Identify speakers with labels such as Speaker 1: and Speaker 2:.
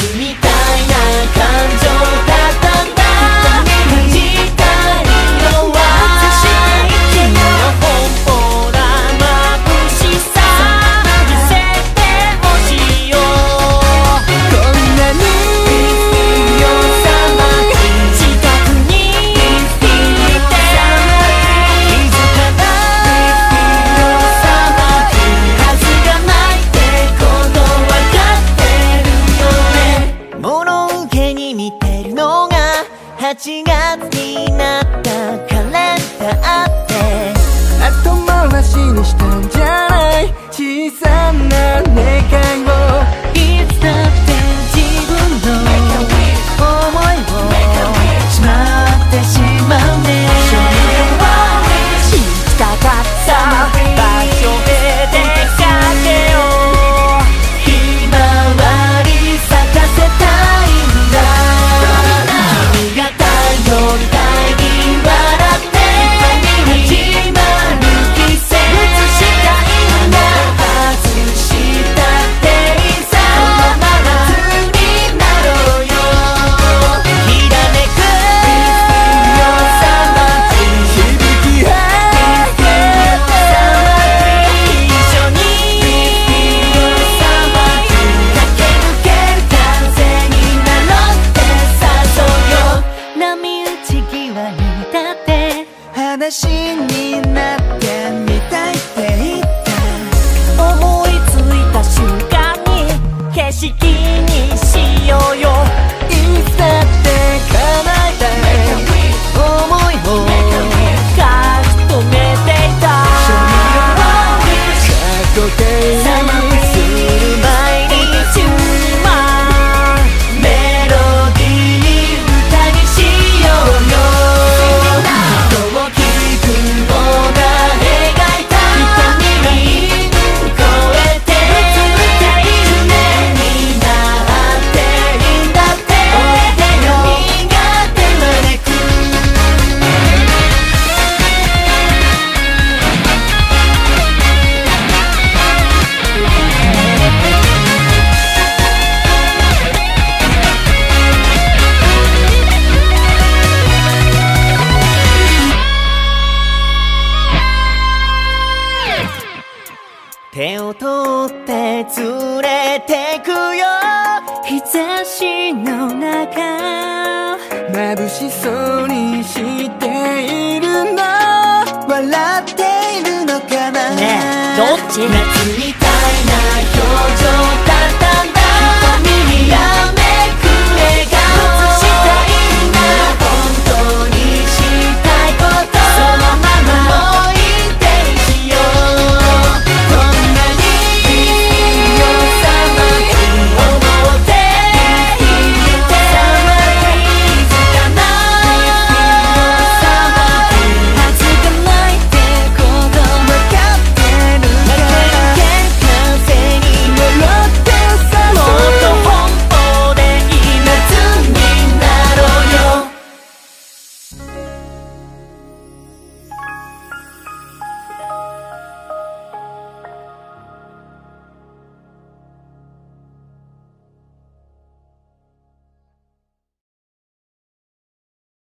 Speaker 1: 君と8月になったカレンダーって。
Speaker 2: 後回しにし
Speaker 1: て取って連れてくよ。日差しの中
Speaker 2: 眩しそうにしているの。笑っているのかな。
Speaker 1: ねえどっち？